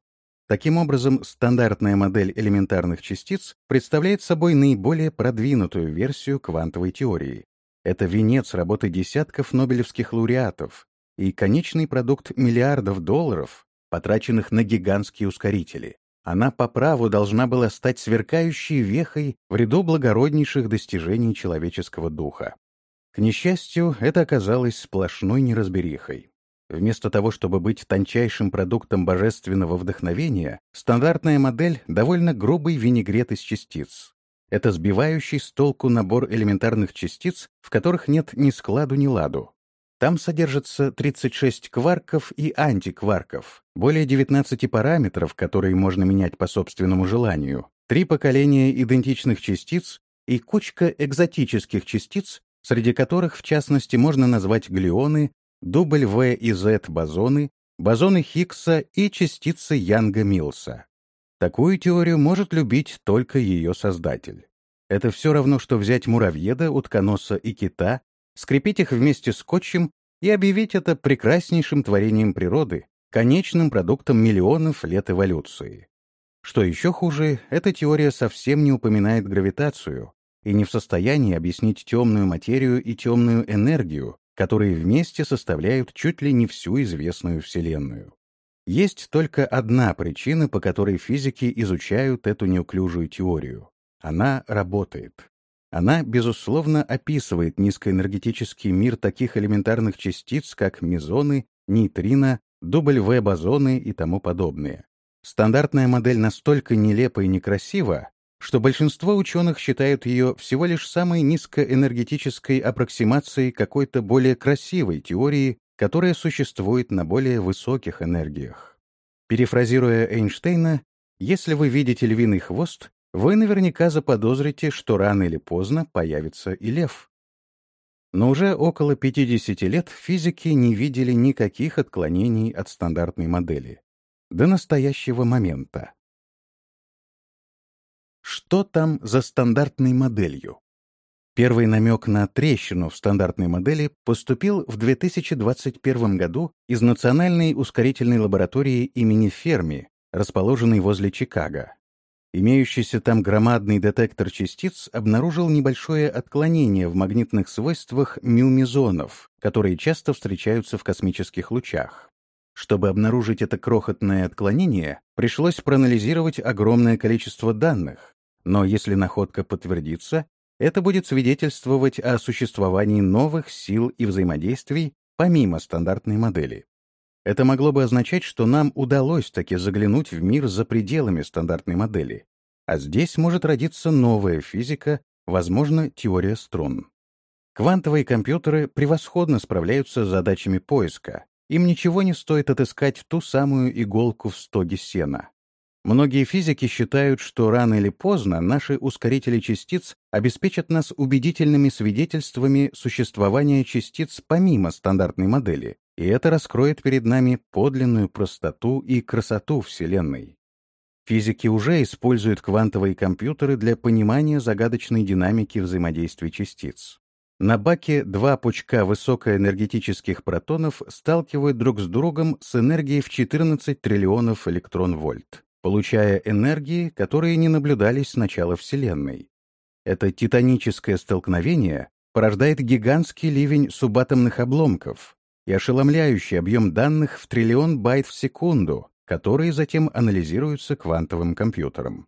Таким образом, стандартная модель элементарных частиц представляет собой наиболее продвинутую версию квантовой теории. Это венец работы десятков нобелевских лауреатов и конечный продукт миллиардов долларов, потраченных на гигантские ускорители. Она по праву должна была стать сверкающей вехой в ряду благороднейших достижений человеческого духа. К несчастью, это оказалось сплошной неразберихой. Вместо того, чтобы быть тончайшим продуктом божественного вдохновения, стандартная модель — довольно грубый винегрет из частиц. Это сбивающий с толку набор элементарных частиц, в которых нет ни складу, ни ладу. Там содержится 36 кварков и антикварков, более 19 параметров, которые можно менять по собственному желанию, три поколения идентичных частиц и кучка экзотических частиц, среди которых, в частности, можно назвать глионы, W и Z бозоны, бозоны Хиггса и частицы Янга-Милса. Такую теорию может любить только ее создатель. Это все равно, что взять муравьеда, утконоса и кита, скрепить их вместе скотчем и объявить это прекраснейшим творением природы, конечным продуктом миллионов лет эволюции. Что еще хуже, эта теория совсем не упоминает гравитацию и не в состоянии объяснить темную материю и темную энергию, которые вместе составляют чуть ли не всю известную Вселенную. Есть только одна причина, по которой физики изучают эту неуклюжую теорию. Она работает. Она, безусловно, описывает низкоэнергетический мир таких элементарных частиц, как мезоны, нейтрино, W-бозоны и тому подобное. Стандартная модель настолько нелепа и некрасива, что большинство ученых считают ее всего лишь самой низкоэнергетической аппроксимацией какой-то более красивой теории, которая существует на более высоких энергиях. Перефразируя Эйнштейна, если вы видите львиный хвост, вы наверняка заподозрите, что рано или поздно появится и лев. Но уже около 50 лет физики не видели никаких отклонений от стандартной модели. До настоящего момента. Что там за стандартной моделью? Первый намек на трещину в стандартной модели поступил в 2021 году из Национальной ускорительной лаборатории имени Ферми, расположенной возле Чикаго. Имеющийся там громадный детектор частиц обнаружил небольшое отклонение в магнитных свойствах мюмезонов, которые часто встречаются в космических лучах. Чтобы обнаружить это крохотное отклонение, пришлось проанализировать огромное количество данных, но если находка подтвердится, это будет свидетельствовать о существовании новых сил и взаимодействий помимо стандартной модели. Это могло бы означать, что нам удалось таки заглянуть в мир за пределами стандартной модели, а здесь может родиться новая физика, возможно, теория струн. Квантовые компьютеры превосходно справляются с задачами поиска. Им ничего не стоит отыскать ту самую иголку в стоге сена. Многие физики считают, что рано или поздно наши ускорители частиц обеспечат нас убедительными свидетельствами существования частиц помимо стандартной модели, и это раскроет перед нами подлинную простоту и красоту Вселенной. Физики уже используют квантовые компьютеры для понимания загадочной динамики взаимодействия частиц. На баке два пучка высокоэнергетических протонов сталкивают друг с другом с энергией в 14 триллионов электрон-вольт, получая энергии, которые не наблюдались с начала Вселенной. Это титаническое столкновение порождает гигантский ливень субатомных обломков и ошеломляющий объем данных в триллион байт в секунду, которые затем анализируются квантовым компьютером.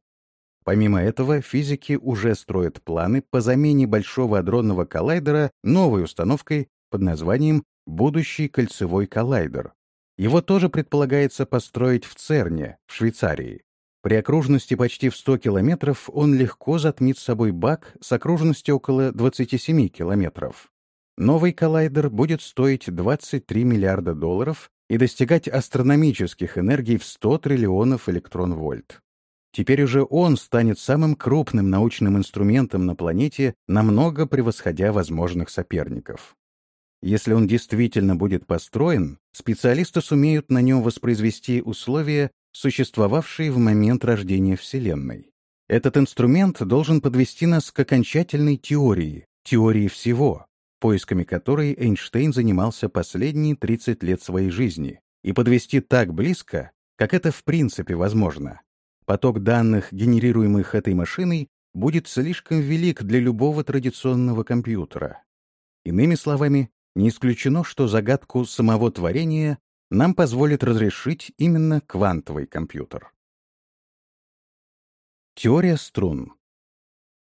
Помимо этого, физики уже строят планы по замене Большого адронного коллайдера новой установкой под названием «Будущий кольцевой коллайдер». Его тоже предполагается построить в ЦЕРНе, в Швейцарии. При окружности почти в 100 километров он легко затмит собой бак с окружностью около 27 километров. Новый коллайдер будет стоить 23 миллиарда долларов и достигать астрономических энергий в 100 триллионов электрон-вольт. Теперь уже он станет самым крупным научным инструментом на планете, намного превосходя возможных соперников. Если он действительно будет построен, специалисты сумеют на нем воспроизвести условия, существовавшие в момент рождения Вселенной. Этот инструмент должен подвести нас к окончательной теории, теории всего, поисками которой Эйнштейн занимался последние 30 лет своей жизни, и подвести так близко, как это в принципе возможно. Поток данных, генерируемых этой машиной, будет слишком велик для любого традиционного компьютера. Иными словами, не исключено, что загадку самого творения нам позволит разрешить именно квантовый компьютер. Теория струн.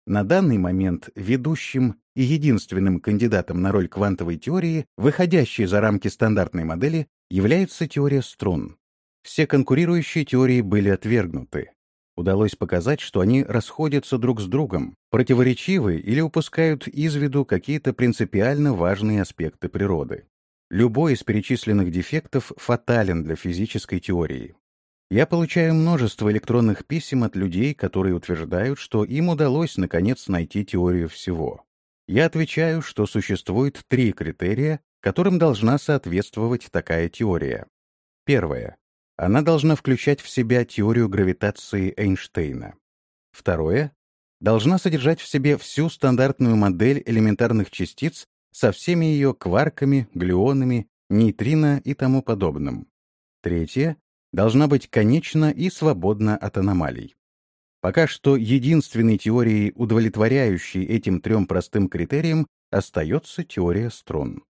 На данный момент ведущим и единственным кандидатом на роль квантовой теории, выходящей за рамки стандартной модели, является теория струн. Все конкурирующие теории были отвергнуты. Удалось показать, что они расходятся друг с другом, противоречивы или упускают из виду какие-то принципиально важные аспекты природы. Любой из перечисленных дефектов фатален для физической теории. Я получаю множество электронных писем от людей, которые утверждают, что им удалось наконец найти теорию всего. Я отвечаю, что существует три критерия, которым должна соответствовать такая теория. Первое. Она должна включать в себя теорию гравитации Эйнштейна. Второе. Должна содержать в себе всю стандартную модель элементарных частиц со всеми ее кварками, глюонами, нейтрино и тому подобным. Третье должна быть конечна и свободна от аномалий. Пока что единственной теорией, удовлетворяющей этим трем простым критериям, остается теория струн.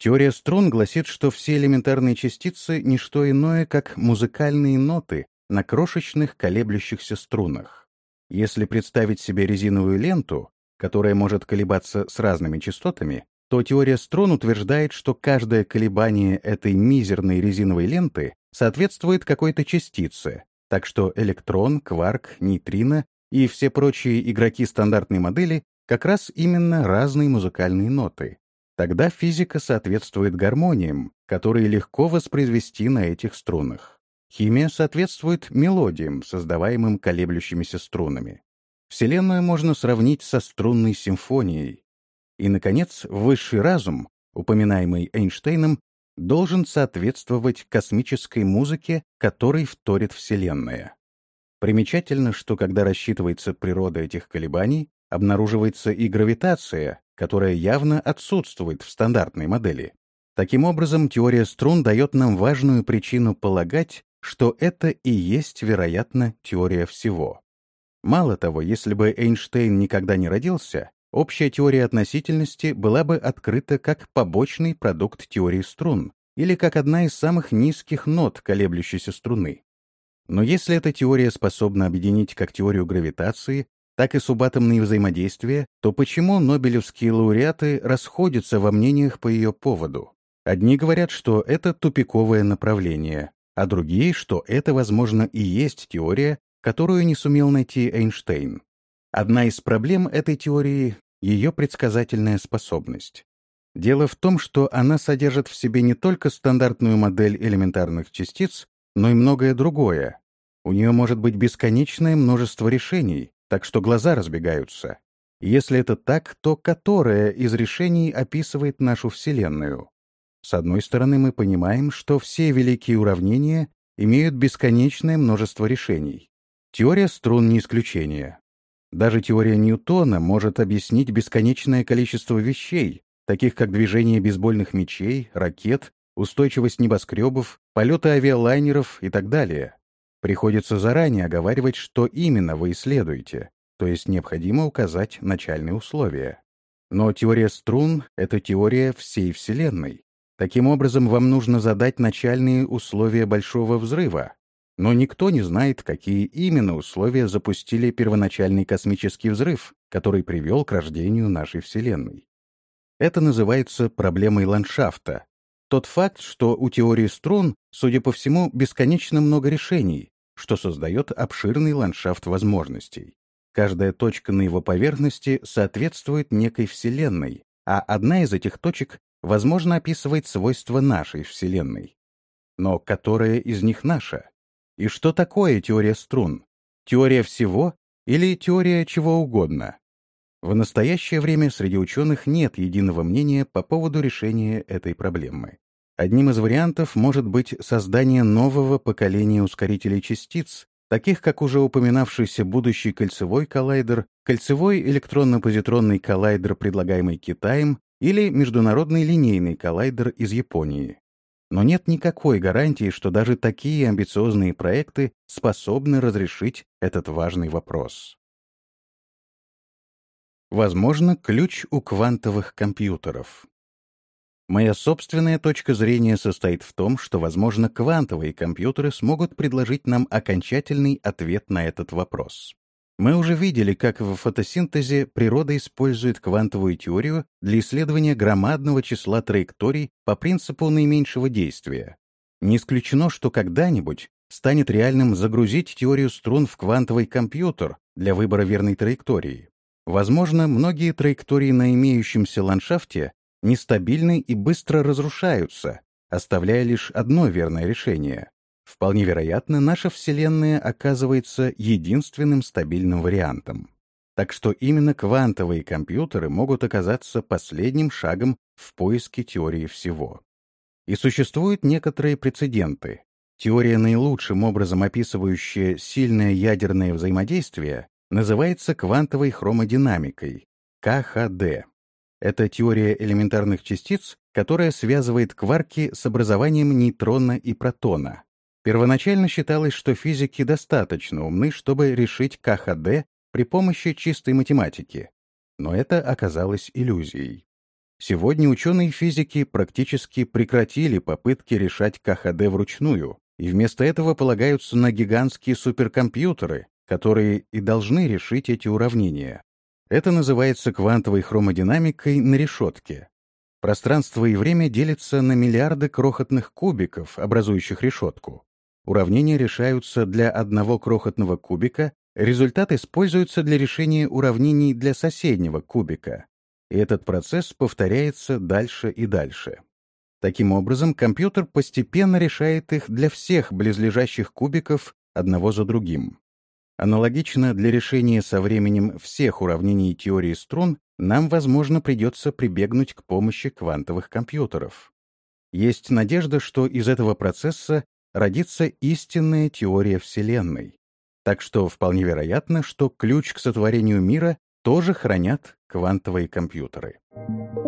Теория струн гласит, что все элементарные частицы — не что иное, как музыкальные ноты на крошечных колеблющихся струнах. Если представить себе резиновую ленту, которая может колебаться с разными частотами, то теория струн утверждает, что каждое колебание этой мизерной резиновой ленты соответствует какой-то частице, так что электрон, кварк, нейтрино и все прочие игроки стандартной модели как раз именно разные музыкальные ноты. Тогда физика соответствует гармониям, которые легко воспроизвести на этих струнах. Химия соответствует мелодиям, создаваемым колеблющимися струнами. Вселенную можно сравнить со струнной симфонией, и, наконец, высший разум, упоминаемый Эйнштейном, должен соответствовать космической музыке, которой вторит Вселенная. Примечательно, что когда рассчитывается природа этих колебаний, обнаруживается и гравитация, которая явно отсутствует в стандартной модели. Таким образом, теория струн дает нам важную причину полагать, что это и есть, вероятно, теория всего. Мало того, если бы Эйнштейн никогда не родился, Общая теория относительности была бы открыта как побочный продукт теории струн или как одна из самых низких нот колеблющейся струны. Но если эта теория способна объединить как теорию гравитации, так и субатомные взаимодействия, то почему нобелевские лауреаты расходятся во мнениях по ее поводу? Одни говорят, что это тупиковое направление, а другие, что это, возможно, и есть теория, которую не сумел найти Эйнштейн. Одна из проблем этой теории — ее предсказательная способность. Дело в том, что она содержит в себе не только стандартную модель элементарных частиц, но и многое другое. У нее может быть бесконечное множество решений, так что глаза разбегаются. Если это так, то которое из решений описывает нашу Вселенную? С одной стороны, мы понимаем, что все великие уравнения имеют бесконечное множество решений. Теория струн не исключение. Даже теория Ньютона может объяснить бесконечное количество вещей, таких как движение бейсбольных мячей, ракет, устойчивость небоскребов, полеты авиалайнеров и так далее. Приходится заранее оговаривать, что именно вы исследуете, то есть необходимо указать начальные условия. Но теория струн — это теория всей Вселенной. Таким образом, вам нужно задать начальные условия Большого Взрыва, но никто не знает, какие именно условия запустили первоначальный космический взрыв, который привел к рождению нашей Вселенной. Это называется проблемой ландшафта. Тот факт, что у теории струн, судя по всему, бесконечно много решений, что создает обширный ландшафт возможностей. Каждая точка на его поверхности соответствует некой Вселенной, а одна из этих точек, возможно, описывает свойства нашей Вселенной. Но которая из них наша? И что такое теория струн? Теория всего или теория чего угодно? В настоящее время среди ученых нет единого мнения по поводу решения этой проблемы. Одним из вариантов может быть создание нового поколения ускорителей частиц, таких как уже упоминавшийся будущий кольцевой коллайдер, кольцевой электронно-позитронный коллайдер, предлагаемый Китаем, или международный линейный коллайдер из Японии. Но нет никакой гарантии, что даже такие амбициозные проекты способны разрешить этот важный вопрос. Возможно, ключ у квантовых компьютеров. Моя собственная точка зрения состоит в том, что, возможно, квантовые компьютеры смогут предложить нам окончательный ответ на этот вопрос. Мы уже видели, как в фотосинтезе природа использует квантовую теорию для исследования громадного числа траекторий по принципу наименьшего действия. Не исключено, что когда-нибудь станет реальным загрузить теорию струн в квантовый компьютер для выбора верной траектории. Возможно, многие траектории на имеющемся ландшафте нестабильны и быстро разрушаются, оставляя лишь одно верное решение Вполне вероятно, наша Вселенная оказывается единственным стабильным вариантом. Так что именно квантовые компьютеры могут оказаться последним шагом в поиске теории всего. И существуют некоторые прецеденты. Теория, наилучшим образом описывающая сильное ядерное взаимодействие, называется квантовой хромодинамикой, КХД. Это теория элементарных частиц, которая связывает кварки с образованием нейтрона и протона. Первоначально считалось, что физики достаточно умны, чтобы решить КХД при помощи чистой математики, но это оказалось иллюзией. Сегодня ученые физики практически прекратили попытки решать КХД вручную, и вместо этого полагаются на гигантские суперкомпьютеры, которые и должны решить эти уравнения. Это называется квантовой хромодинамикой на решетке. Пространство и время делятся на миллиарды крохотных кубиков, образующих решетку. Уравнения решаются для одного крохотного кубика, результат используется для решения уравнений для соседнего кубика. И этот процесс повторяется дальше и дальше. Таким образом, компьютер постепенно решает их для всех близлежащих кубиков одного за другим. Аналогично для решения со временем всех уравнений теории струн нам, возможно, придется прибегнуть к помощи квантовых компьютеров. Есть надежда, что из этого процесса родится истинная теория Вселенной. Так что вполне вероятно, что ключ к сотворению мира тоже хранят квантовые компьютеры. Thank you.